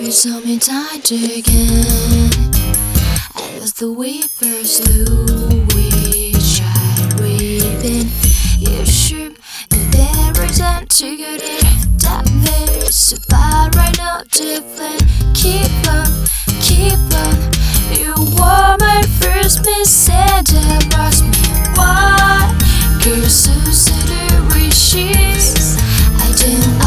For something tied again I was the slew which I'd weeping. You should there isn't to get it That there's a bar right now different. Keep on, keep on. You were my first miss and lost me Why? Cause wishes I don't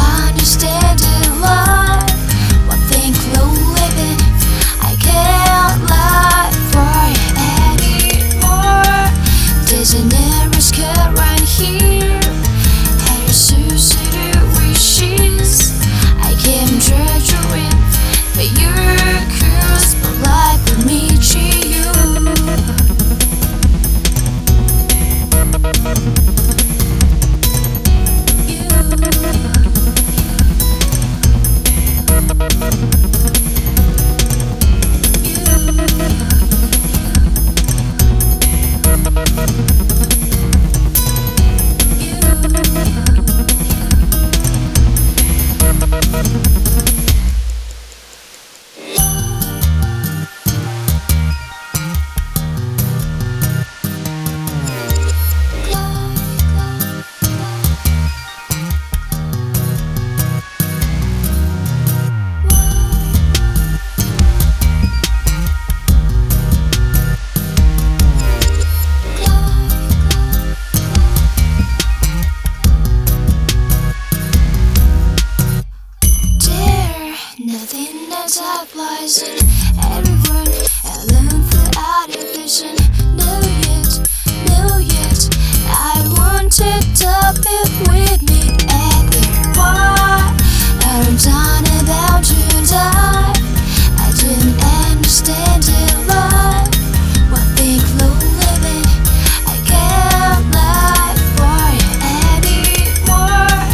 Nothing the top everyone. I learned for artificial No yet, no yet I wanted to be with me Epic I'm done about to die I didn't understand it life One big low living I can't live for anymore.